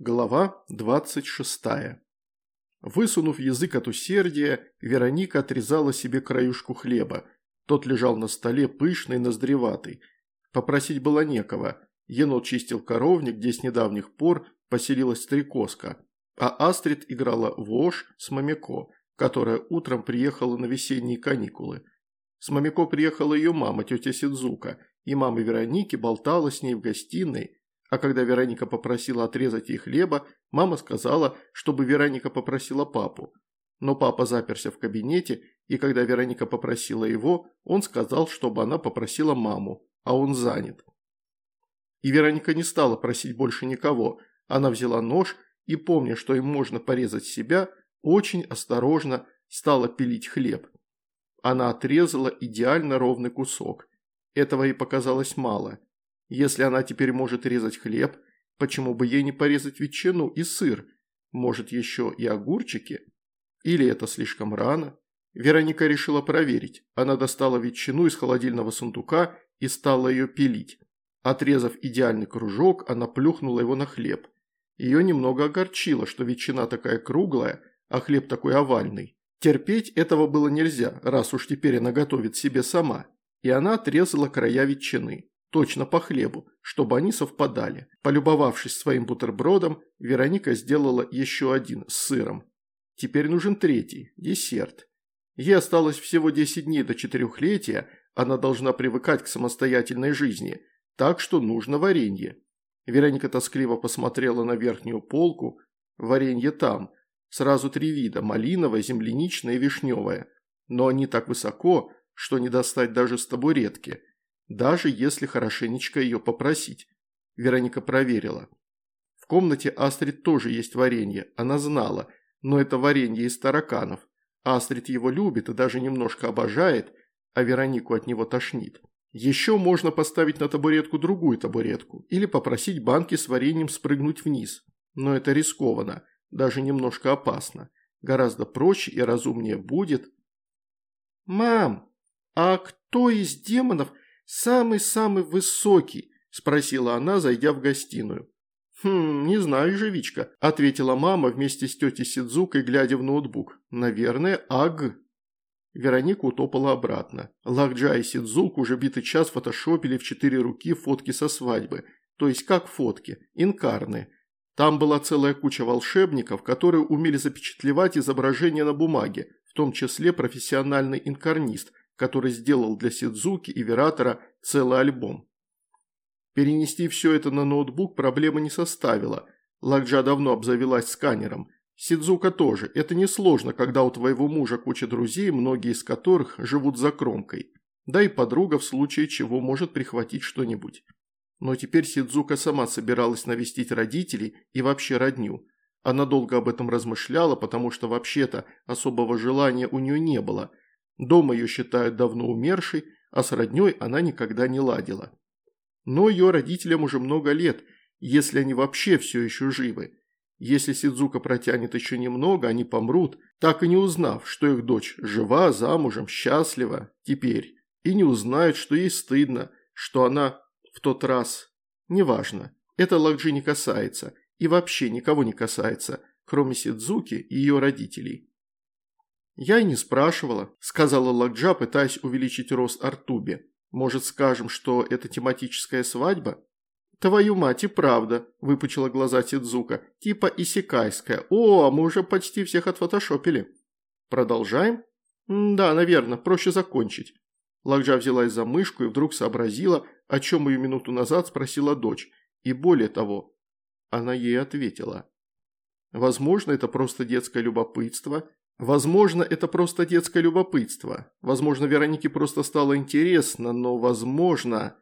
Глава 26. Высунув язык от усердия, Вероника отрезала себе краюшку хлеба. Тот лежал на столе, пышный, ноздреватый. Попросить было некого. Енот чистил коровник, где с недавних пор поселилась стрекозка. А Астрид играла в Ош с Мамико, которая утром приехала на весенние каникулы. С Мамико приехала ее мама, тетя Сидзука, и мама Вероники болтала с ней в гостиной, а когда Вероника попросила отрезать ей хлеба, мама сказала, чтобы Вероника попросила папу. Но папа заперся в кабинете, и когда Вероника попросила его, он сказал, чтобы она попросила маму, а он занят. И Вероника не стала просить больше никого. Она взяла нож и, помня, что им можно порезать себя, очень осторожно стала пилить хлеб. Она отрезала идеально ровный кусок. Этого ей показалось мало – если она теперь может резать хлеб, почему бы ей не порезать ветчину и сыр? Может, еще и огурчики? Или это слишком рано? Вероника решила проверить. Она достала ветчину из холодильного сундука и стала ее пилить. Отрезав идеальный кружок, она плюхнула его на хлеб. Ее немного огорчило, что ветчина такая круглая, а хлеб такой овальный. Терпеть этого было нельзя, раз уж теперь она готовит себе сама. И она отрезала края ветчины точно по хлебу, чтобы они совпадали. Полюбовавшись своим бутербродом, Вероника сделала еще один с сыром. Теперь нужен третий, десерт. Ей осталось всего 10 дней до четырехлетия, она должна привыкать к самостоятельной жизни, так что нужно варенье. Вероника тоскливо посмотрела на верхнюю полку. Варенье там. Сразу три вида – малиновое, земляничное и вишневое. Но они так высоко, что не достать даже с табуретки – даже если хорошенечко ее попросить. Вероника проверила. В комнате Астрид тоже есть варенье, она знала, но это варенье из тараканов. Астрид его любит и даже немножко обожает, а Веронику от него тошнит. Еще можно поставить на табуретку другую табуретку или попросить банки с вареньем спрыгнуть вниз. Но это рискованно, даже немножко опасно. Гораздо проще и разумнее будет. «Мам, а кто из демонов «Самый-самый высокий?» – спросила она, зайдя в гостиную. «Хм, не знаю, Живичка», – ответила мама вместе с тетей Сидзукой, глядя в ноутбук. «Наверное, Аг». Вероника утопала обратно. Лакджа и Сидзук уже битый час фотошопили в четыре руки фотки со свадьбы. То есть как фотки, инкарны. Там была целая куча волшебников, которые умели запечатлевать изображения на бумаге, в том числе профессиональный инкарнист – который сделал для Сидзуки и Вератора целый альбом. Перенести все это на ноутбук проблемы не составило. Лакджа давно обзавелась сканером. Сидзука тоже. Это несложно, когда у твоего мужа куча друзей, многие из которых живут за кромкой. Да и подруга в случае чего может прихватить что-нибудь. Но теперь Сидзука сама собиралась навестить родителей и вообще родню. Она долго об этом размышляла, потому что вообще-то особого желания у нее не было – Дома ее считают давно умершей, а с родней она никогда не ладила. Но ее родителям уже много лет, если они вообще все еще живы. Если Сидзука протянет еще немного, они помрут, так и не узнав, что их дочь жива, замужем, счастлива теперь, и не узнают, что ей стыдно, что она в тот раз. Неважно, это Лакджи не касается, и вообще никого не касается, кроме Сидзуки и ее родителей. «Я и не спрашивала», – сказала Лакджа, пытаясь увеличить рост Артубе. «Может, скажем, что это тематическая свадьба?» «Твою мать, и правда», – выпучила глаза Тидзука. «Типа исекайская. О, а мы уже почти всех отфотошопили». «Продолжаем?» «Да, наверное, проще закончить». Лакджа взялась за мышку и вдруг сообразила, о чем ее минуту назад спросила дочь. И более того, она ей ответила. Возможно, это просто детское любопытство, Возможно, это просто детское любопытство. Возможно, Веронике просто стало интересно, но возможно...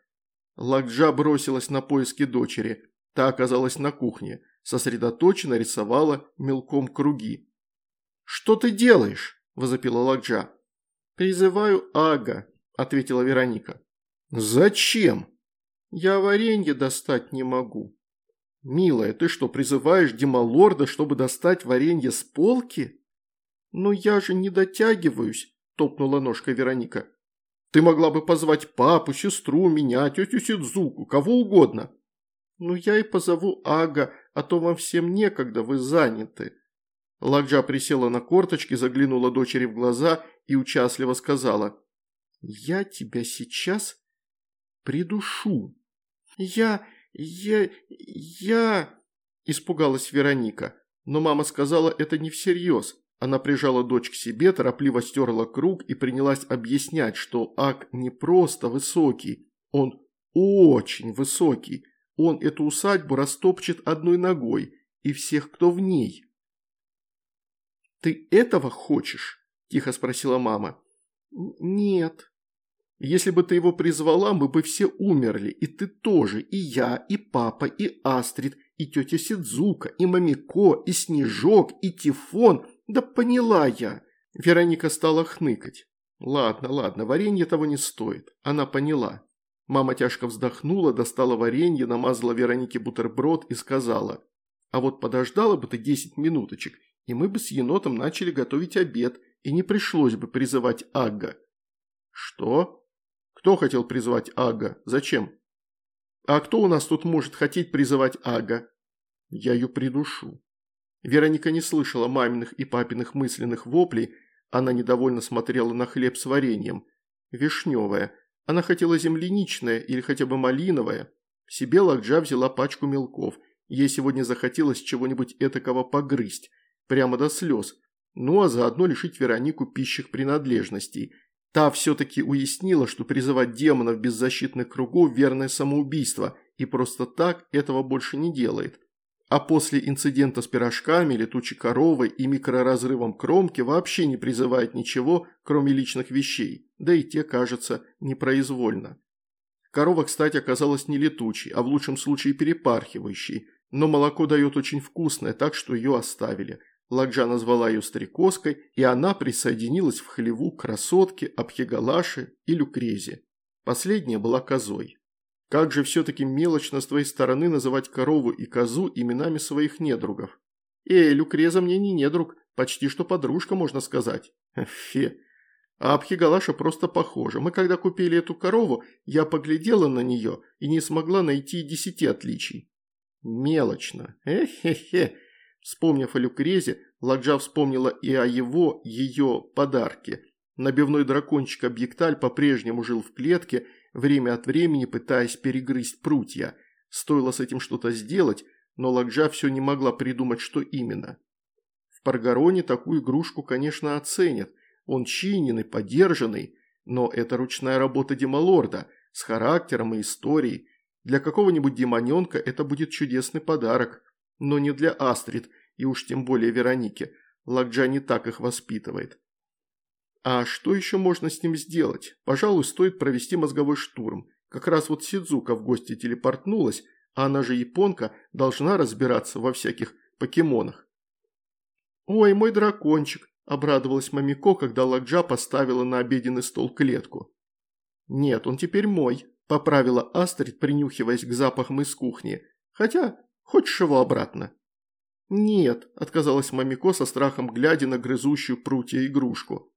Лакджа бросилась на поиски дочери. Та оказалась на кухне. Сосредоточенно рисовала мелком круги. «Что ты делаешь?» – возопила Лакджа. «Призываю Ага», – ответила Вероника. «Зачем?» «Я варенье достать не могу». «Милая, ты что, призываешь Демалорда, чтобы достать варенье с полки?» «Но я же не дотягиваюсь», – топнула ножкой Вероника. «Ты могла бы позвать папу, сестру, меня, тетю Сидзуку, кого угодно». «Ну я и позову Ага, а то вам всем некогда, вы заняты». Лакджа присела на корточки, заглянула дочери в глаза и участливо сказала. «Я тебя сейчас придушу». «Я... я... я...» – испугалась Вероника. Но мама сказала это не всерьез. Она прижала дочь к себе, торопливо стерла круг и принялась объяснять, что Ак не просто высокий, он очень высокий. Он эту усадьбу растопчет одной ногой и всех, кто в ней. «Ты этого хочешь?» – тихо спросила мама. «Нет». «Если бы ты его призвала, мы бы все умерли, и ты тоже, и я, и папа, и Астрид, и тетя Сидзука, и Мамико, и Снежок, и Тифон. Да поняла я!» Вероника стала хныкать. «Ладно, ладно, варенье того не стоит. Она поняла». Мама тяжко вздохнула, достала варенье, намазала Веронике бутерброд и сказала, «А вот подождала бы ты десять минуточек, и мы бы с енотом начали готовить обед, и не пришлось бы призывать Агга». «Что? Кто хотел призывать Агга? Зачем?» «А кто у нас тут может хотеть призывать Ага?» «Я ее придушу». Вероника не слышала маминых и папиных мысленных воплей, она недовольно смотрела на хлеб с вареньем. Вишневая. Она хотела земляничное или хотя бы малиновое. Себе Лакджа взяла пачку мелков. Ей сегодня захотелось чего-нибудь этакого погрызть. Прямо до слез. Ну а заодно лишить Веронику пищих принадлежностей. Та все-таки уяснила, что призывать демонов беззащитных кругов – верное самоубийство, и просто так этого больше не делает. А после инцидента с пирожками, летучей коровой и микроразрывом кромки вообще не призывает ничего, кроме личных вещей, да и те, кажется, непроизвольно. Корова, кстати, оказалась не летучей, а в лучшем случае перепархивающей, но молоко дает очень вкусное, так что ее оставили – Ладжа назвала ее старикоской, и она присоединилась в хлеву к красотке, Абхигалаше и Люкрезе. Последняя была козой. Как же все-таки мелочно с твоей стороны называть корову и козу именами своих недругов. Эй, Люкреза мне не недруг, почти что подружка, можно сказать. Фе. А Абхигалаша просто похожа. Мы когда купили эту корову, я поглядела на нее и не смогла найти десяти отличий. Мелочно. Эхе-хе. Вспомнив о Люкрезе, Ладжа вспомнила и о его, ее подарке. Набивной дракончик Объекталь по-прежнему жил в клетке, время от времени пытаясь перегрызть прутья. Стоило с этим что-то сделать, но Ладжа все не могла придумать, что именно. В Паргароне такую игрушку, конечно, оценят. Он чиненный, подержанный, но это ручная работа демалорда, с характером и историей. Для какого-нибудь демоненка это будет чудесный подарок но не для Астрид и уж тем более Вероники. Лакджа не так их воспитывает. А что еще можно с ним сделать? Пожалуй, стоит провести мозговой штурм. Как раз вот Сидзука в гости телепортнулась, а она же японка, должна разбираться во всяких покемонах. «Ой, мой дракончик!» – обрадовалась Мамико, когда Лакджа поставила на обеденный стол клетку. «Нет, он теперь мой», – поправила Астрид, принюхиваясь к запахам из кухни. «Хотя Хочешь его обратно?» «Нет», – отказалась Мамико со страхом, глядя на грызущую прутья игрушку.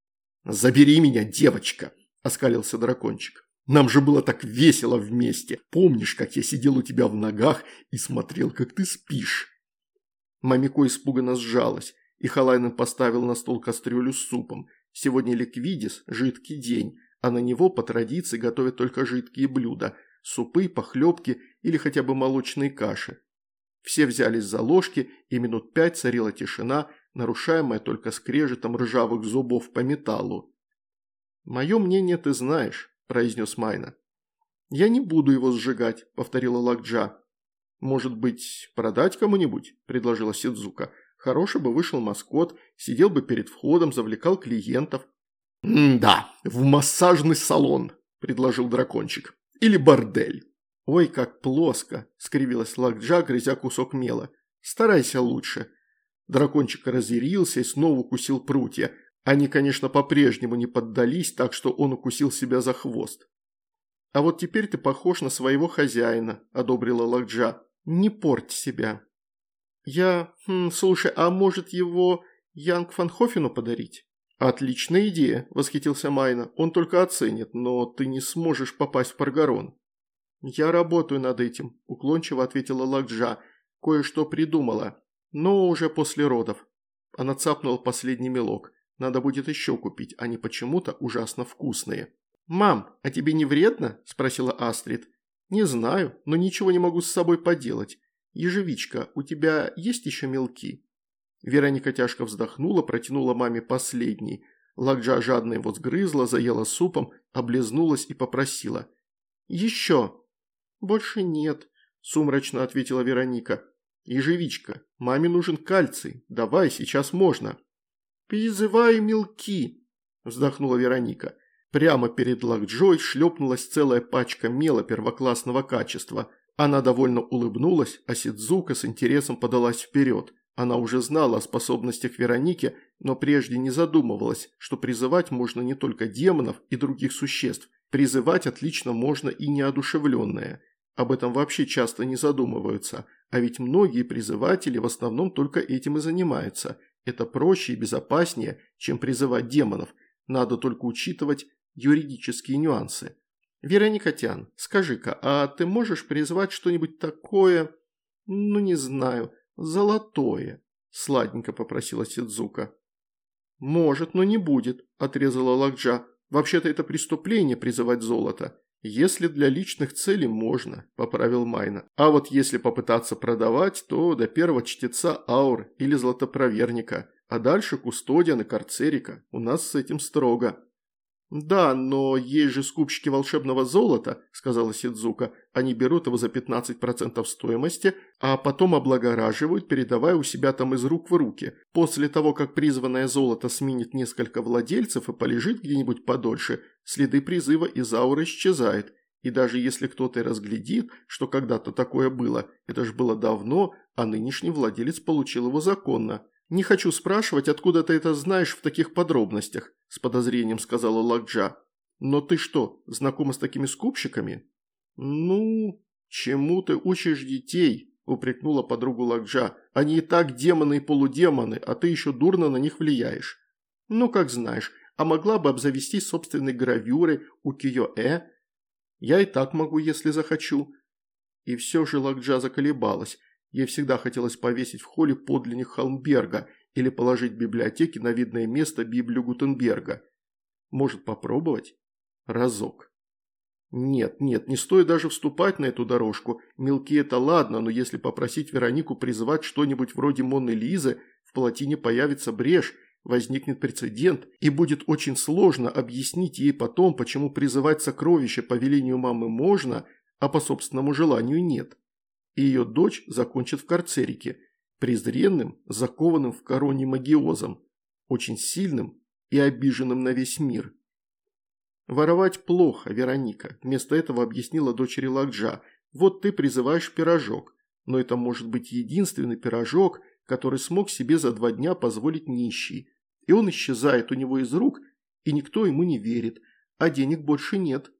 «Забери меня, девочка!» – оскалился дракончик. «Нам же было так весело вместе. Помнишь, как я сидел у тебя в ногах и смотрел, как ты спишь?» Мамико испуганно сжалась, и Халайнен поставил на стол кастрюлю с супом. Сегодня ликвидис – жидкий день, а на него по традиции готовят только жидкие блюда – супы, похлебки или хотя бы молочные каши. Все взялись за ложки, и минут пять царила тишина, нарушаемая только скрежетом ржавых зубов по металлу. «Мое мнение ты знаешь», – произнес Майна. «Я не буду его сжигать», – повторила Лакджа. «Может быть, продать кому-нибудь?» – предложила Сидзука. «Хороший бы вышел маскот, сидел бы перед входом, завлекал клиентов». «Да, в массажный салон», – предложил дракончик. «Или бордель». «Ой, как плоско!» – скривилась Лакджа, грызя кусок мела. «Старайся лучше». Дракончик разъярился и снова укусил прутья. Они, конечно, по-прежнему не поддались, так что он укусил себя за хвост. «А вот теперь ты похож на своего хозяина», – одобрила Лакджа. «Не порть себя». «Я... Хм, слушай, а может его Янг Фанхофену подарить?» «Отличная идея», – восхитился Майна. «Он только оценит, но ты не сможешь попасть в Паргарон». «Я работаю над этим», – уклончиво ответила Лакджа. кое-что придумала, но уже после родов». Она цапнула последний мелок. «Надо будет еще купить, они почему-то ужасно вкусные». «Мам, а тебе не вредно?» – спросила Астрид. «Не знаю, но ничего не могу с собой поделать. Ежевичка, у тебя есть еще мелки?» Вероника тяжко вздохнула, протянула маме последний. Лакджа жадно его сгрызла, заела супом, облизнулась и попросила. «Еще!» «Больше нет», – сумрачно ответила Вероника. «Ежевичка, маме нужен кальций. Давай, сейчас можно». «Призываю мелки», – вздохнула Вероника. Прямо перед Лакджой шлепнулась целая пачка мела первоклассного качества. Она довольно улыбнулась, а Сидзука с интересом подалась вперед. Она уже знала о способностях Вероники, но прежде не задумывалась, что призывать можно не только демонов и других существ. Призывать отлично можно и неодушевленное. Об этом вообще часто не задумываются, а ведь многие призыватели в основном только этим и занимаются. Это проще и безопаснее, чем призывать демонов. Надо только учитывать юридические нюансы. Вероника Тян, скажи-ка, а ты можешь призвать что-нибудь такое, ну не знаю, «Золотое», – сладенько попросила Сидзука. «Может, но не будет», – отрезала Лакджа. «Вообще-то это преступление призывать золото. Если для личных целей можно», – поправил Майна. «А вот если попытаться продавать, то до первого чтеца аур или золотопроверника, а дальше кустодиан и карцерика. У нас с этим строго». «Да, но есть же скупщики волшебного золота», – сказала Сидзука. «Они берут его за 15% стоимости, а потом облагораживают, передавая у себя там из рук в руки. После того, как призванное золото сменит несколько владельцев и полежит где-нибудь подольше, следы призыва из ауры исчезают. И даже если кто-то и разглядит, что когда-то такое было, это же было давно, а нынешний владелец получил его законно. Не хочу спрашивать, откуда ты это знаешь в таких подробностях с подозрением сказала Лакджа. «Но ты что, знакома с такими скупщиками?» «Ну, чему ты учишь детей?» – упрекнула подругу Лакджа. «Они и так демоны и полудемоны, а ты еще дурно на них влияешь». «Ну, как знаешь, а могла бы обзавестись собственной гравюрой у Кио-Э?» «Я и так могу, если захочу». И все же Лакджа заколебалась. Ей всегда хотелось повесить в холле подлинник Холмберга или положить в библиотеке на видное место Библию Гутенберга. Может попробовать? Разок. Нет, нет, не стоит даже вступать на эту дорожку. Мелки это ладно, но если попросить Веронику призывать что-нибудь вроде Монны Лизы, в палатине появится брешь, возникнет прецедент, и будет очень сложно объяснить ей потом, почему призывать сокровища по велению мамы можно, а по собственному желанию нет. И ее дочь закончит в карцерике, презренным, закованным в короне магиозом, очень сильным и обиженным на весь мир. «Воровать плохо, Вероника», – вместо этого объяснила дочери Лакджа. «Вот ты призываешь пирожок, но это может быть единственный пирожок, который смог себе за два дня позволить нищий. И он исчезает у него из рук, и никто ему не верит, а денег больше нет».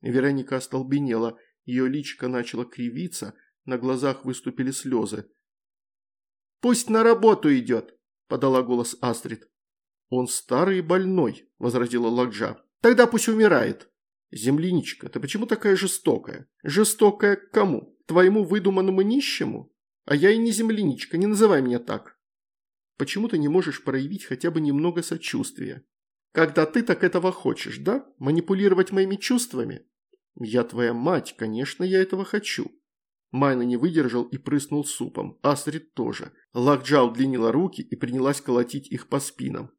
Вероника остолбенела, ее личико начало кривиться, на глазах выступили слезы. «Пусть на работу идет», – подала голос Астрид. «Он старый и больной», – возразила Лакджа. «Тогда пусть умирает». «Земляничка, ты почему такая жестокая? Жестокая к кому? Твоему выдуманному нищему? А я и не земляничка, не называй меня так». «Почему ты не можешь проявить хотя бы немного сочувствия? Когда ты так этого хочешь, да? Манипулировать моими чувствами?» «Я твоя мать, конечно, я этого хочу. Майна не выдержал и прыснул супом. Астрид тоже. Лакджа удлинила руки и принялась колотить их по спинам.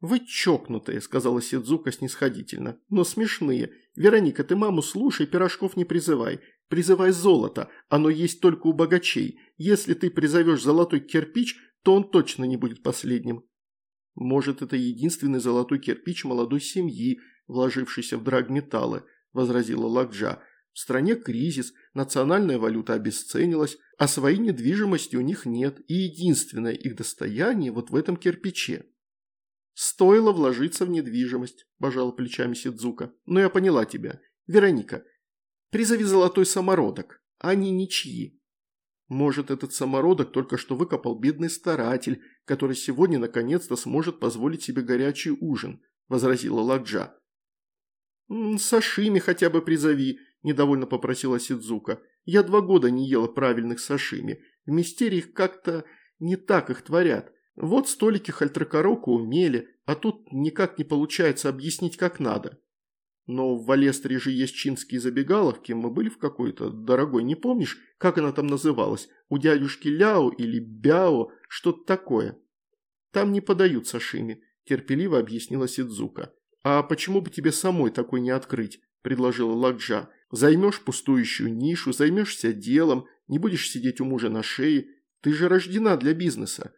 «Вы чокнутые», – сказала Сидзука снисходительно, – «но смешные. Вероника, ты маму слушай, пирожков не призывай. Призывай золото, оно есть только у богачей. Если ты призовешь золотой кирпич, то он точно не будет последним». «Может, это единственный золотой кирпич молодой семьи, вложившийся в драгметаллы», – возразила Лакджа. В стране кризис, национальная валюта обесценилась, а своей недвижимости у них нет, и единственное их достояние вот в этом кирпиче. Стоило вложиться в недвижимость, пожала плечами Сидзука. Но я поняла тебя. Вероника, призови золотой самородок, они ничьи. Может, этот самородок только что выкопал бедный старатель, который сегодня наконец-то сможет позволить себе горячий ужин, возразила Ладжа. «Сашими хотя бы призови», – недовольно попросила Сидзука. «Я два года не ела правильных сашими. В мистериях как-то не так их творят. Вот столики Хальтракорока умели, а тут никак не получается объяснить как надо. Но в Валестре же есть чинские забегаловки, мы были в какой-то, дорогой, не помнишь, как она там называлась? У дядюшки Ляо или Бяо, что-то такое. Там не подают сашими, терпеливо объяснила Сидзука. А почему бы тебе самой такой не открыть? предложила Ладжа. Займешь пустующую нишу, займешься делом, не будешь сидеть у мужа на шее. Ты же рождена для бизнеса.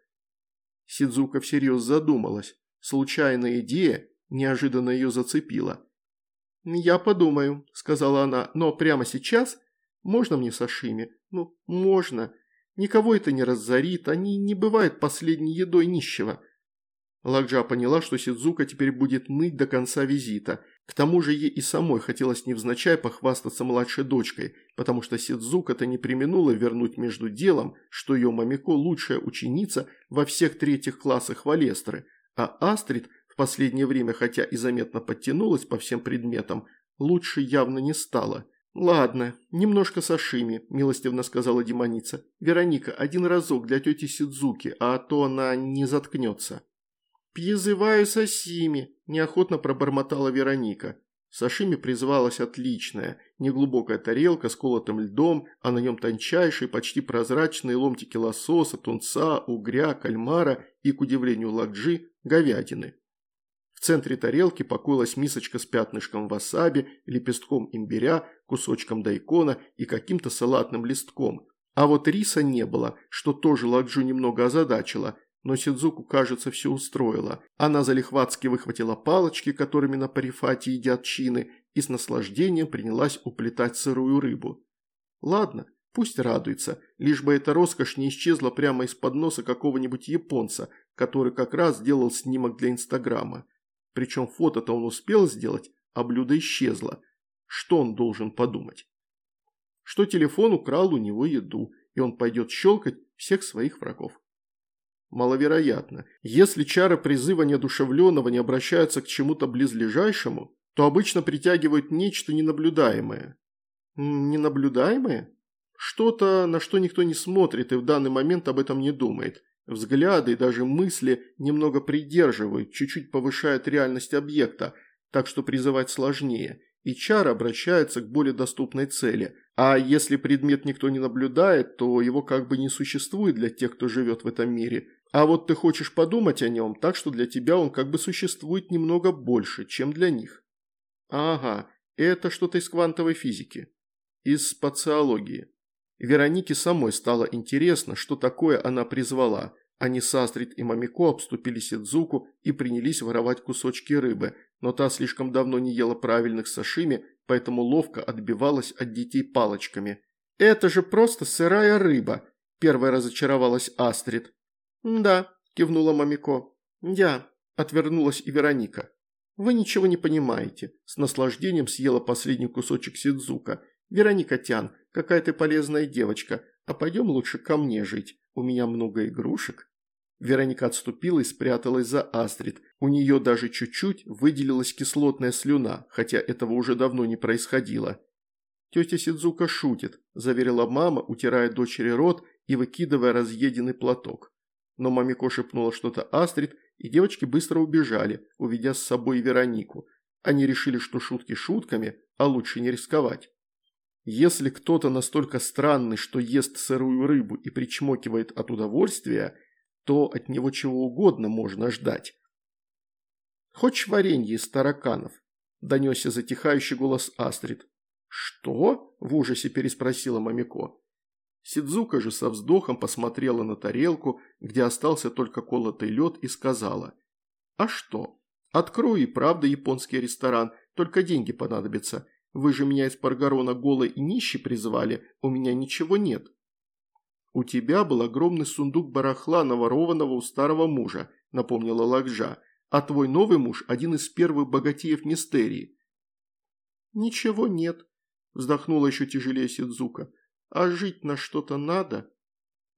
Сидзука всерьез задумалась. Случайная идея неожиданно ее зацепила. «Я подумаю», – сказала она, – «но прямо сейчас можно мне сашими? Ну, можно. Никого это не разорит, они не бывают последней едой нищего». Ладжа поняла, что Сидзука теперь будет ныть до конца визита. К тому же ей и самой хотелось невзначай похвастаться младшей дочкой, потому что Сидзука-то не применула вернуть между делом, что ее Мамико лучшая ученица во всех третьих классах Валестры, а Астрид в последнее время, хотя и заметно подтянулась по всем предметам, лучше явно не стала. «Ладно, немножко сашими», – милостивно сказала демоница. «Вероника, один разок для тети Сидзуки, а то она не заткнется». «Пьязываю сосими», – неохотно пробормотала Вероника. Сашими призывалась отличная, неглубокая тарелка с колотым льдом, а на нем тончайшие, почти прозрачные ломтики лосося, тунца, угря, кальмара и, к удивлению ладжи, говядины. Центре тарелки покоилась мисочка с пятнышком васаби, лепестком имбиря, кусочком дайкона и каким-то салатным листком. А вот риса не было, что тоже ладжу немного озадачило, но Сидзуку, кажется, все устроило. Она залихватски выхватила палочки, которыми на парифате едят чины, и с наслаждением принялась уплетать сырую рыбу. Ладно, пусть радуется, лишь бы эта роскошь не исчезла прямо из-под носа какого-нибудь японца, который как раз делал снимок для Инстаграма. Причем фото-то он успел сделать, а блюдо исчезло. Что он должен подумать? Что телефон украл у него еду, и он пойдет щелкать всех своих врагов. Маловероятно. Если чары призыва неодушевленного не обращаются к чему-то близлежащему, то обычно притягивают нечто ненаблюдаемое. Ненаблюдаемое? Что-то, на что никто не смотрит и в данный момент об этом не думает. Взгляды и даже мысли немного придерживают, чуть-чуть повышают реальность объекта, так что призывать сложнее, и чар обращается к более доступной цели. А если предмет никто не наблюдает, то его как бы не существует для тех, кто живет в этом мире – а вот ты хочешь подумать о нем, так что для тебя он как бы существует немного больше, чем для них. Ага, это что-то из квантовой физики. Из спациологии. Веронике самой стало интересно, что такое она призвала. Они с Астрид и Мамико обступили Сидзуку и принялись воровать кусочки рыбы, но та слишком давно не ела правильных сашими, поэтому ловко отбивалась от детей палочками. «Это же просто сырая рыба!» – первая разочаровалась Астрид. «Да», – кивнула Мамико. «Я», – отвернулась и Вероника. «Вы ничего не понимаете», – с наслаждением съела последний кусочек Сидзука. «Вероника Тян, какая ты полезная девочка, а пойдем лучше ко мне жить, у меня много игрушек». Вероника отступила и спряталась за Астрид. У нее даже чуть-чуть выделилась кислотная слюна, хотя этого уже давно не происходило. «Тетя Сидзука шутит», – заверила мама, утирая дочери рот и выкидывая разъеденный платок но Мамико шепнула что-то Астрид, и девочки быстро убежали, уведя с собой Веронику. Они решили, что шутки шутками, а лучше не рисковать. Если кто-то настолько странный, что ест сырую рыбу и причмокивает от удовольствия, то от него чего угодно можно ждать. «Хочешь варенье из тараканов?» – донесся затихающий голос Астрид. «Что?» – в ужасе переспросила Мамико. Сидзука же со вздохом посмотрела на тарелку, где остался только колотый лед, и сказала. «А что? Открою и правда японский ресторан, только деньги понадобятся. Вы же меня из Паргарона голой и нищей призвали, у меня ничего нет». «У тебя был огромный сундук барахла, наворованного у старого мужа», – напомнила Лакжа, «а твой новый муж – один из первых богатеев Мистерии». «Ничего нет», – вздохнула еще тяжелее Сидзука. А жить на что-то надо?»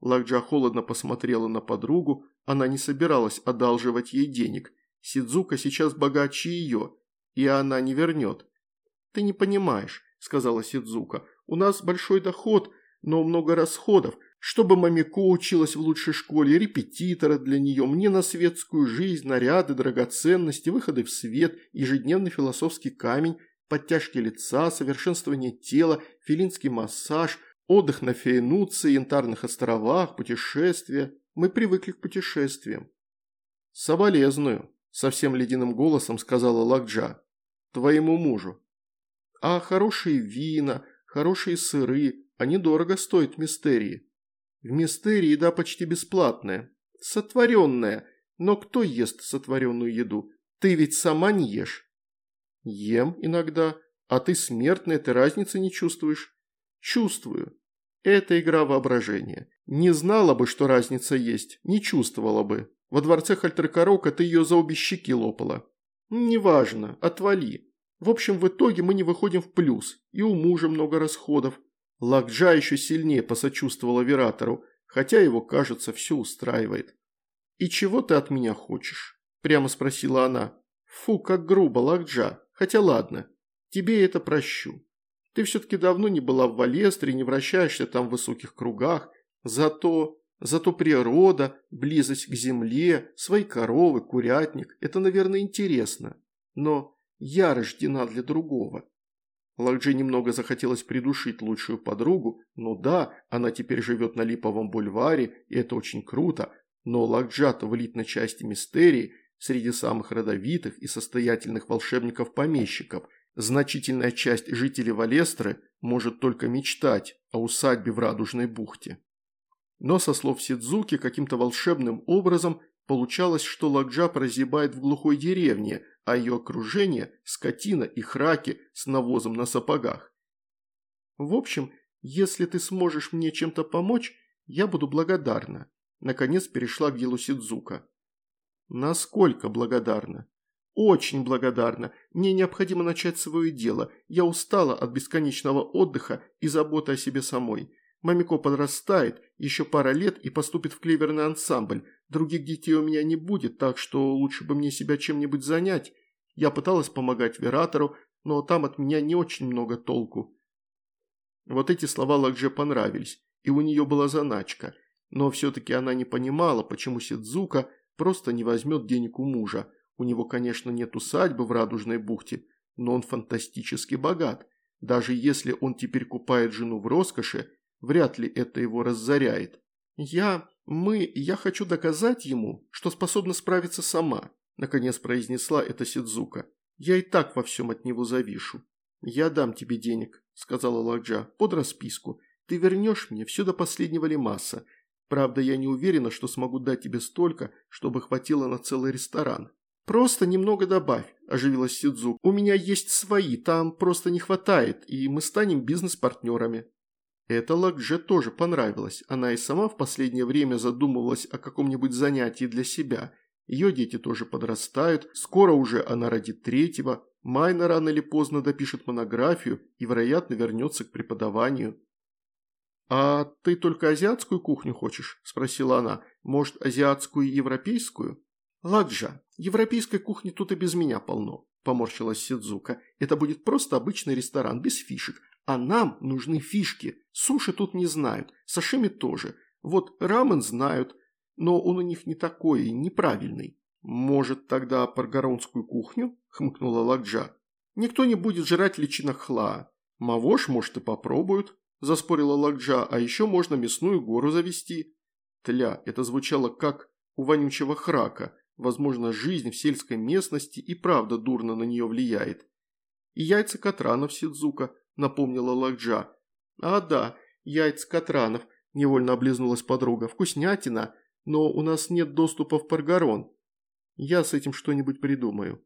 Лакджа холодно посмотрела на подругу, она не собиралась одалживать ей денег. Сидзука сейчас богаче ее, и она не вернет. «Ты не понимаешь», – сказала Сидзука, – «у нас большой доход, но много расходов. Чтобы Мамико училась в лучшей школе, репетитора для нее, мне на светскую жизнь, наряды, драгоценности, выходы в свет, ежедневный философский камень, подтяжки лица, совершенствование тела, филинский массаж, отдых на Фейнуце, Янтарных островах, путешествия. Мы привыкли к путешествиям. «Соболезную», – совсем ледяным голосом сказала Лакджа. «Твоему мужу». «А хорошие вина, хорошие сыры, они дорого стоят в мистерии». «В мистерии еда почти бесплатная. Сотворенная. Но кто ест сотворенную еду? Ты ведь сама не ешь». «Ем иногда. А ты смертная, ты разницы не чувствуешь?» «Чувствую. Это игра воображения. Не знала бы, что разница есть, не чувствовала бы. Во дворце Хальтеркорока ты ее за обе щеки лопала. Неважно, отвали. В общем, в итоге мы не выходим в плюс, и у мужа много расходов. Лакджа еще сильнее посочувствовала Вератору, хотя его, кажется, все устраивает. «И чего ты от меня хочешь?» – прямо спросила она. «Фу, как грубо, Лакджа. Хотя ладно, тебе это прощу. Ты все-таки давно не была в Валестре, не вращаешься там в высоких кругах. Зато, зато природа, близость к земле, свои коровы, курятник – это, наверное, интересно. Но я рождена для другого». Лакджи немного захотелось придушить лучшую подругу. Ну да, она теперь живет на Липовом бульваре, и это очень круто. Но Лакджа-то в элитной части мистерии, среди самых родовитых и состоятельных волшебников-помещиков. Значительная часть жителей Валестры может только мечтать о усадьбе в Радужной бухте. Но со слов Сидзуки каким-то волшебным образом получалось, что Лакджа прозябает в глухой деревне, а ее окружение – скотина и храки с навозом на сапогах. В общем, если ты сможешь мне чем-то помочь, я буду благодарна. Наконец перешла к делу Сидзука. Насколько благодарна? Очень благодарна. Мне необходимо начать свое дело. Я устала от бесконечного отдыха и заботы о себе самой. Мамико подрастает, еще пара лет и поступит в клеверный ансамбль. Других детей у меня не будет, так что лучше бы мне себя чем-нибудь занять. Я пыталась помогать Вератору, но там от меня не очень много толку. Вот эти слова Лакже понравились, и у нее была заначка. Но все-таки она не понимала, почему Сидзука просто не возьмет денег у мужа. У него, конечно, нет усадьбы в Радужной бухте, но он фантастически богат. Даже если он теперь купает жену в роскоши, вряд ли это его разоряет. «Я... мы... я хочу доказать ему, что способна справиться сама», наконец произнесла эта Сидзука. «Я и так во всем от него завишу». «Я дам тебе денег», сказала Ладжа, под расписку. «Ты вернешь мне все до последнего лимаса. Правда, я не уверена, что смогу дать тебе столько, чтобы хватило на целый ресторан». «Просто немного добавь», – оживилась Сидзу. «У меня есть свои, там просто не хватает, и мы станем бизнес-партнерами». Это Лакже тоже понравилось. Она и сама в последнее время задумывалась о каком-нибудь занятии для себя. Ее дети тоже подрастают, скоро уже она родит третьего. Майна рано или поздно допишет монографию и, вероятно, вернется к преподаванию. «А ты только азиатскую кухню хочешь?» – спросила она. «Может, азиатскую и европейскую?» «Ладжа, европейской кухни тут и без меня полно», – поморщилась Сидзука. «Это будет просто обычный ресторан, без фишек. А нам нужны фишки. Суши тут не знают, сашими тоже. Вот рамен знают, но он у них не такой, неправильный. Может, тогда паргаронскую кухню? хмыкнула Ладжа. Никто не будет жрать личинохла. Мавош, может, и попробуют, заспорила Ладжа, а еще можно мясную гору завести. Тля, это звучало как у вонючего храка. Возможно, жизнь в сельской местности и правда дурно на нее влияет. И яйца Катранов Сидзука, напомнила Ладжа. А да, яйца Катранов, невольно облизнулась подруга. Вкуснятина, но у нас нет доступа в Паргарон. Я с этим что-нибудь придумаю.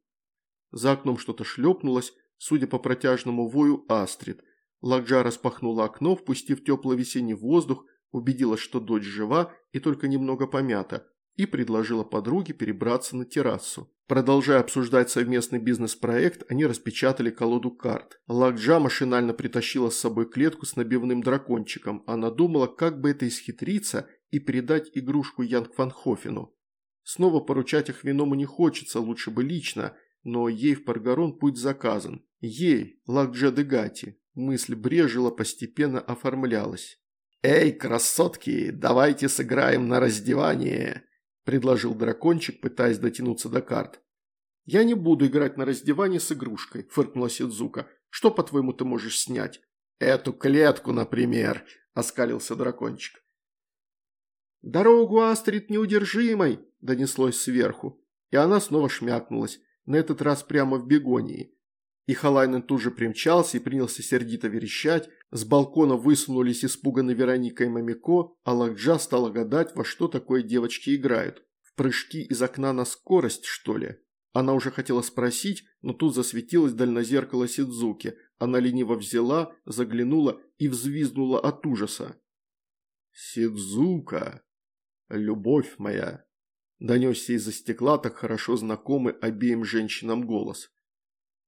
За окном что-то шлепнулось, судя по протяжному вою Астрид. Ладжа распахнула окно, впустив теплый весенний воздух, убедилась, что дочь жива и только немного помята, и предложила подруге перебраться на террасу. Продолжая обсуждать совместный бизнес-проект, они распечатали колоду карт. Лакджа машинально притащила с собой клетку с набивным дракончиком. Она думала, как бы это исхитриться и передать игрушку Янг Фанхофену. Снова поручать их виному не хочется, лучше бы лично, но ей в Паргарон путь заказан. Ей, Лакджа Дегати. Мысль брежила, постепенно оформлялась. «Эй, красотки, давайте сыграем на раздевание», – предложил дракончик, пытаясь дотянуться до карт. «Я не буду играть на раздевание с игрушкой», – фыркнула Сидзука. «Что, по-твоему, ты можешь снять?» «Эту клетку, например», – оскалился дракончик. «Дорогу, Астрид, неудержимой!» – донеслось сверху. И она снова шмякнулась, на этот раз прямо в бегонии. И Халайнен тут же примчался и принялся сердито верещать. С балкона высунулись испуганные Вероника и Мамико, а Лакджа стала гадать, во что такое девочки играют. В прыжки из окна на скорость, что ли? Она уже хотела спросить, но тут засветилось дальнозеркало Сидзуки. Она лениво взяла, заглянула и взвизгнула от ужаса. «Сидзука, любовь моя!» Донесся из-за стекла так хорошо знакомый обеим женщинам голос.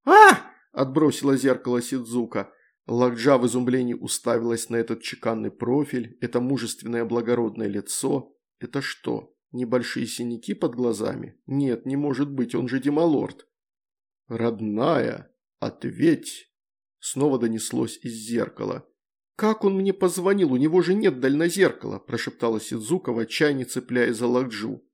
а отбросила зеркало Сидзука. Лакджа в изумлении уставилась на этот чеканный профиль, это мужественное благородное лицо. Это что, Небольшие синяки под глазами? Нет, не может быть, он же Демалорд. «Родная, ответь!» Снова донеслось из зеркала. «Как он мне позвонил? У него же нет дальнозеркала!» – прошептала Сидзука в отчаянии, цепляя за Лакджу.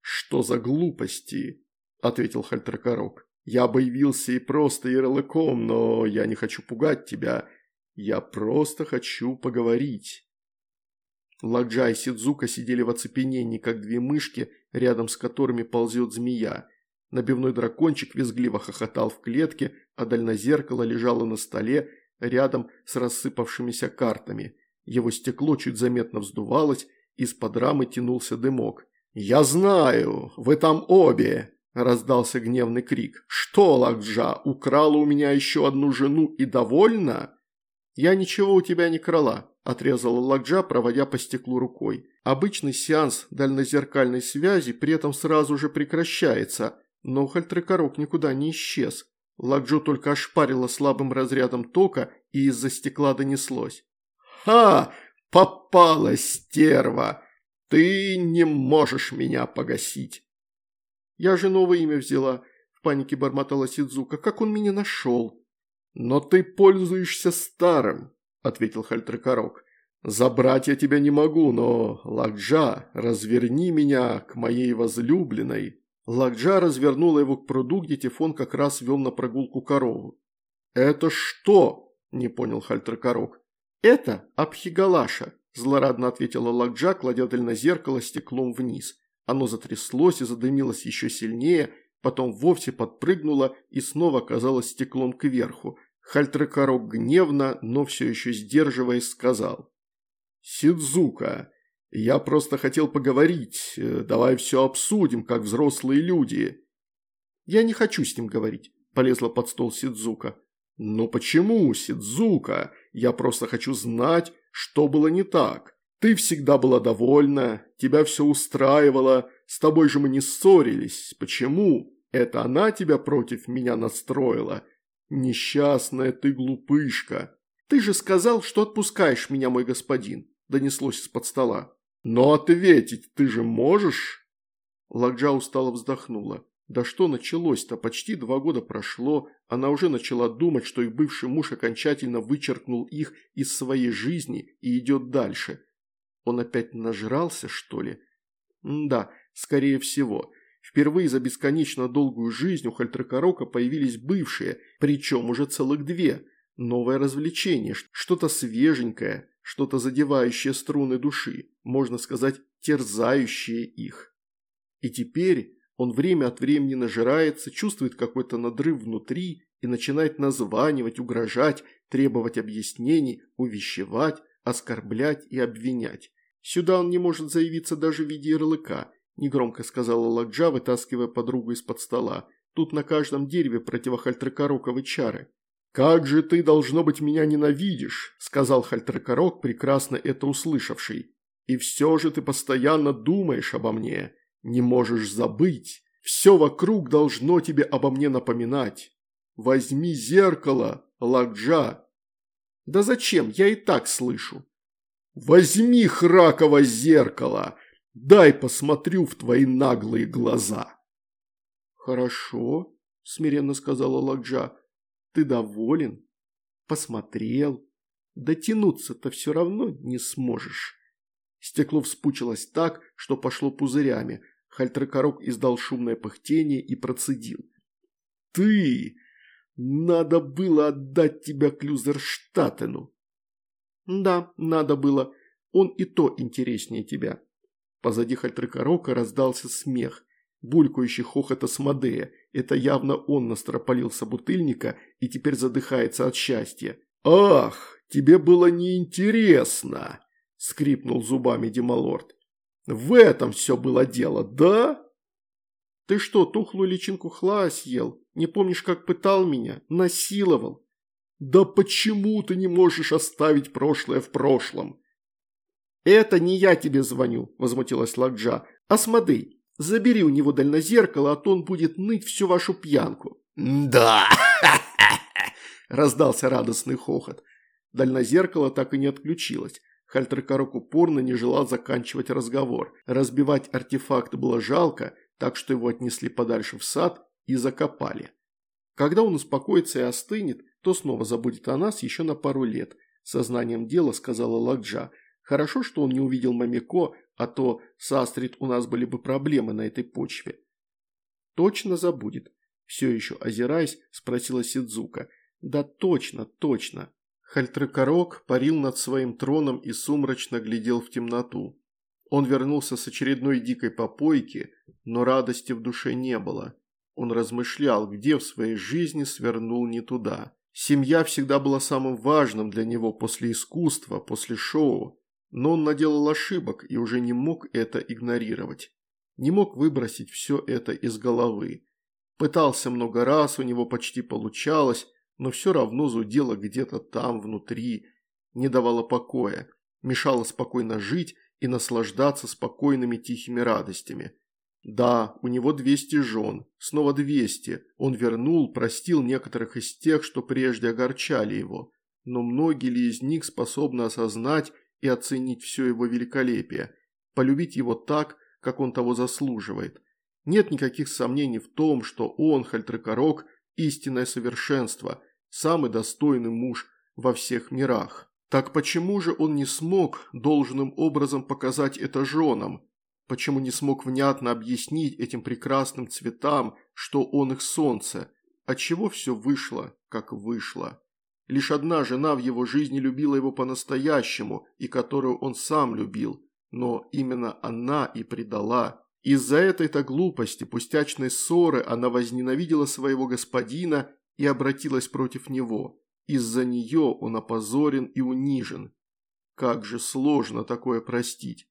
«Что за глупости?» – ответил Хальтракорок. «Я бы явился и просто ярлыком, но я не хочу пугать тебя. Я просто хочу поговорить». Ладжа и Сидзука сидели в оцепенении, как две мышки, рядом с которыми ползет змея. Набивной дракончик визгливо хохотал в клетке, а дальнозеркало лежало на столе рядом с рассыпавшимися картами. Его стекло чуть заметно вздувалось, из-под рамы тянулся дымок. «Я знаю, вы там обе!» – раздался гневный крик. «Что, Лакджа, украла у меня еще одну жену и довольна?» «Я ничего у тебя не крала», – отрезала Ладжа, проводя по стеклу рукой. Обычный сеанс дальнозеркальной связи при этом сразу же прекращается, но Хальтрекорок никуда не исчез. Ладжу только ошпарила слабым разрядом тока и из-за стекла донеслось. «Ха! Попала, стерва! Ты не можешь меня погасить!» «Я же новое имя взяла», – в панике бормотала Сидзука. «Как он меня нашел?» «Но ты пользуешься старым», – ответил Хальтрекорок. «Забрать я тебя не могу, но, Лакджа, разверни меня к моей возлюбленной». Лакджа развернула его к пруду, где Тифон как раз вел на прогулку корову. «Это что?» – не понял Хальтрекорок. «Это Абхигалаша», – злорадно ответила Лакджа, кладя зеркало стеклом вниз. Оно затряслось и задымилось еще сильнее, потом вовсе подпрыгнуло и снова оказалось стеклом кверху. Хальтрекорок гневно, но все еще сдерживаясь, сказал. «Сидзука, я просто хотел поговорить. Давай все обсудим, как взрослые люди». «Я не хочу с ним говорить», – полезла под стол Сидзука. «Ну почему, Сидзука? Я просто хочу знать, что было не так. Ты всегда была довольна, тебя все устраивало, с тобой же мы не ссорились. Почему? Это она тебя против меня настроила?» «Несчастная ты глупышка! Ты же сказал, что отпускаешь меня, мой господин!» – донеслось из-под стола. «Но ответить ты же можешь?» Лакджа устало вздохнула. Да что началось-то? Почти два года прошло, она уже начала думать, что их бывший муж окончательно вычеркнул их из своей жизни и идет дальше. Он опять нажрался, что ли? М да, скорее всего. Впервые за бесконечно долгую жизнь у Хальтракорока появились бывшие, причем уже целых две. Новое развлечение, что-то свеженькое, что-то задевающее струны души, можно сказать, терзающее их. И теперь он время от времени нажирается, чувствует какой-то надрыв внутри и начинает названивать, угрожать, требовать объяснений, увещевать, оскорблять и обвинять. Сюда он не может заявиться даже в виде ярлыка – негромко сказала Ладжа, вытаскивая подругу из-под стола. Тут на каждом дереве противохальтракороковы чары. «Как же ты, должно быть, меня ненавидишь», – сказал Хальтракорок, прекрасно это услышавший. «И все же ты постоянно думаешь обо мне, не можешь забыть. Все вокруг должно тебе обо мне напоминать. Возьми зеркало, Ладжа». «Да зачем? Я и так слышу». «Возьми храково зеркало!» Дай посмотрю в твои наглые глаза». «Хорошо», – смиренно сказала Ладжа. «Ты доволен? Посмотрел. Дотянуться-то все равно не сможешь. Стекло вспучилось так, что пошло пузырями. Хальтракорок издал шумное пыхтение и процедил. «Ты! Надо было отдать тебя Клюзерштатену!» «Да, надо было. Он и то интереснее тебя». Позади Хальтракорока раздался смех, булькающий хохот Асмодея. Это явно он настропалил собутыльника и теперь задыхается от счастья. «Ах, тебе было неинтересно!» – скрипнул зубами Демалорд. «В этом все было дело, да?» «Ты что, тухлую личинку хла съел? Не помнишь, как пытал меня? Насиловал?» «Да почему ты не можешь оставить прошлое в прошлом?» «Это не я тебе звоню», – возмутилась Ладжа. «Асмодей, забери у него дальнозеркало, а то он будет ныть всю вашу пьянку». «Да!» – раздался радостный хохот. Дальнозеркало так и не отключилось. Хальтеркорок упорно не желал заканчивать разговор. Разбивать артефакт было жалко, так что его отнесли подальше в сад и закопали. Когда он успокоится и остынет, то снова забудет о нас еще на пару лет. Сознанием дела сказала Ладжа – Хорошо, что он не увидел Мамико, а то с Астрид у нас были бы проблемы на этой почве. Точно забудет. Все еще озираясь, спросила Сидзука. Да точно, точно. Хальтракорок парил над своим троном и сумрачно глядел в темноту. Он вернулся с очередной дикой попойки, но радости в душе не было. Он размышлял, где в своей жизни свернул не туда. Семья всегда была самым важным для него после искусства, после шоу но он наделал ошибок и уже не мог это игнорировать. Не мог выбросить все это из головы. Пытался много раз, у него почти получалось, но все равно зудело где-то там, внутри, не давало покоя, мешало спокойно жить и наслаждаться спокойными тихими радостями. Да, у него 200 жен, снова 200, он вернул, простил некоторых из тех, что прежде огорчали его, но многие ли из них способны осознать и оценить все его великолепие, полюбить его так, как он того заслуживает. Нет никаких сомнений в том, что он, Хальтрекорок, истинное совершенство, самый достойный муж во всех мирах. Так почему же он не смог должным образом показать это женам? Почему не смог внятно объяснить этим прекрасным цветам, что он их солнце? Отчего все вышло, как вышло? Лишь одна жена в его жизни любила его по-настоящему, и которую он сам любил, но именно она и предала. Из-за этой-то глупости, пустячной ссоры, она возненавидела своего господина и обратилась против него. Из-за нее он опозорен и унижен. Как же сложно такое простить.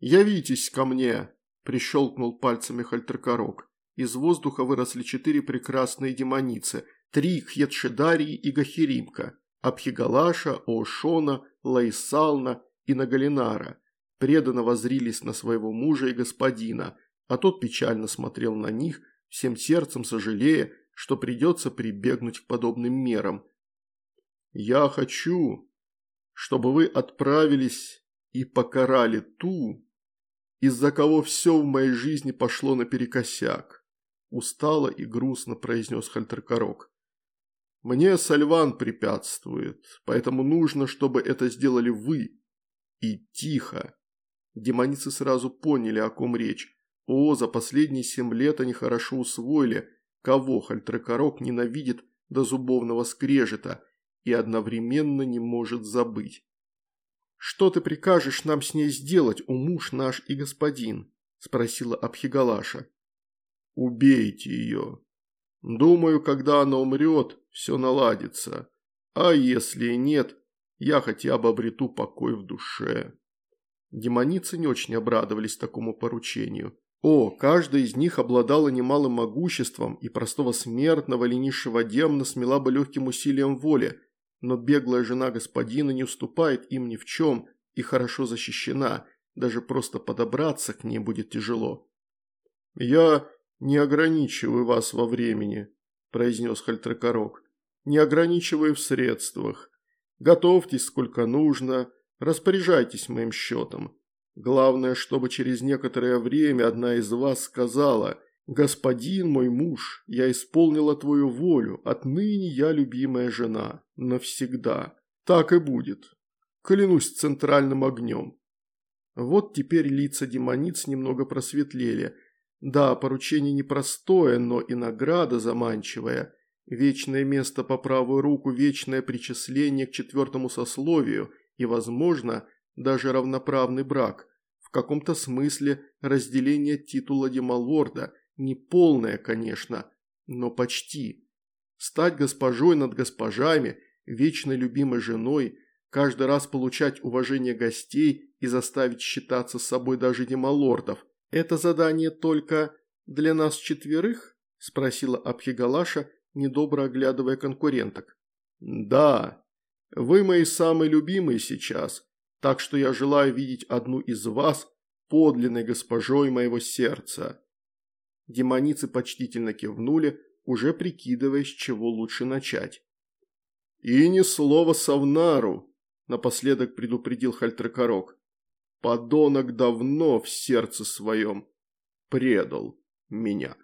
«Явитесь ко мне!» – прищелкнул пальцами Хальтеркорок. Из воздуха выросли четыре прекрасные демоницы – три Хьедшедарии и Гахиримка, Абхигалаша, Оошона, Лаисална и Нагалинара, преданно возрились на своего мужа и господина, а тот печально смотрел на них, всем сердцем сожалея, что придется прибегнуть к подобным мерам. «Я хочу, чтобы вы отправились и покарали ту, из-за кого все в моей жизни пошло наперекосяк», устало и грустно произнес Хальтеркорок. Мне Сальван препятствует, поэтому нужно, чтобы это сделали вы. И тихо. Демоницы сразу поняли, о ком речь. О, за последние семь лет они хорошо усвоили, кого Хальтрекорок ненавидит до зубовного скрежета и одновременно не может забыть. «Что ты прикажешь нам с ней сделать, о муж наш и господин?» – спросила Абхигалаша. «Убейте ее», Думаю, когда она умрет, все наладится. А если нет, я хотя бы обрету покой в душе. Демоницы не очень обрадовались такому поручению. О, каждая из них обладала немалым могуществом, и простого смертного или демона смела бы легким усилием воли, но беглая жена господина не уступает им ни в чем и хорошо защищена, даже просто подобраться к ней будет тяжело. «Я «Не ограничиваю вас во времени», – произнес Хальтракорок. «Не ограничиваю в средствах. Готовьтесь сколько нужно, распоряжайтесь моим счетом. Главное, чтобы через некоторое время одна из вас сказала «Господин мой муж, я исполнила твою волю, отныне я любимая жена, навсегда». Так и будет. Клянусь центральным огнем. Вот теперь лица демониц немного просветлели. Да, поручение непростое, но и награда заманчивая. Вечное место по правую руку, вечное причисление к четвертому сословию и, возможно, даже равноправный брак. В каком-то смысле разделение титула демалорда, не полное, конечно, но почти. Стать госпожой над госпожами, вечно любимой женой, каждый раз получать уважение гостей и заставить считаться с собой даже демалордов – это задание только для нас четверых? – спросила Абхигалаша, недобро оглядывая конкуренток. «Да, вы мои самые любимые сейчас, так что я желаю видеть одну из вас подлинной госпожой моего сердца». Демоницы почтительно кивнули, уже прикидывая, с чего лучше начать. «И ни слова Савнару», – напоследок предупредил Хальтракорок. «Подонок давно в сердце своем предал меня».